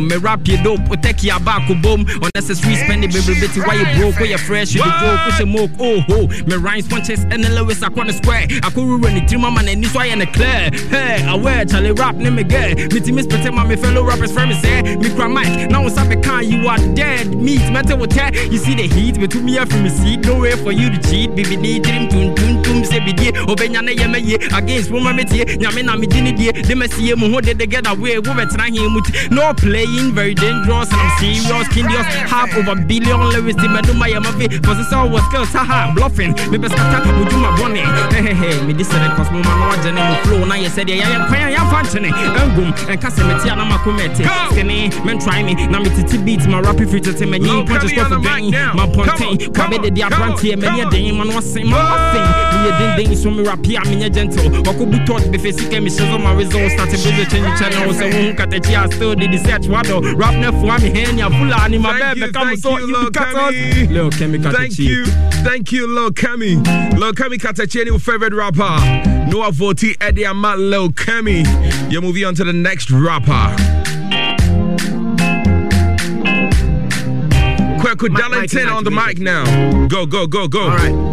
Me rap you dope, o take your back boom. Unnecessary spending, baby, bitty. Why you broke? Why you fresh? You the broke, push a moke. Oh ho, me rhymes punches and the Lewis I want to square. I could run the trim man and this why and clear. Hey, I wear Charlie rap name again. Me team is protect my fellow rappers from me say me cry mic. Now what's up can you are dead. Meat matter what you see the heat, but to me from me seat. No way for you to cheat. Baby, need trim tun tun tun say. Obenya na yeme ye against woman me tie. Nyame na me dini die. Me see mu ho de de get away. Wo betra him no playing very dangerous and I'm serious. Kindios half over billion lyrics. Man do my MV. For the soul was skills, haha, bluffing. Me best cut would do my bunny. Hey, hey, hey, me this is cause my man was in the flow. Said, yeah, yeah, yeah, yeah, functioning. And boom, and Casamity, and I'm a committee. Skinny, men try me. Now me titi beats my rapid future to me. You punch stuff for gang. My pontain, Kabe the Diabranti, many a day, man was saying, man thing. Me a ding ding, so me rap here, me a gentle. What could be taught before she came, me shows my results. Started building change channel. So, who cut the chair, still did the search wado. Rap ne henya fulani ma bebe kama so you cut us Lil Kemi Thank you thank you Lil Kemi. Lil Kemi Katachi your favorite rapper. Noah Voti Eddie Amat Lil Kemi. You moving on to the next rapper. Kweku Darlington on the mic now. Go go go go. All right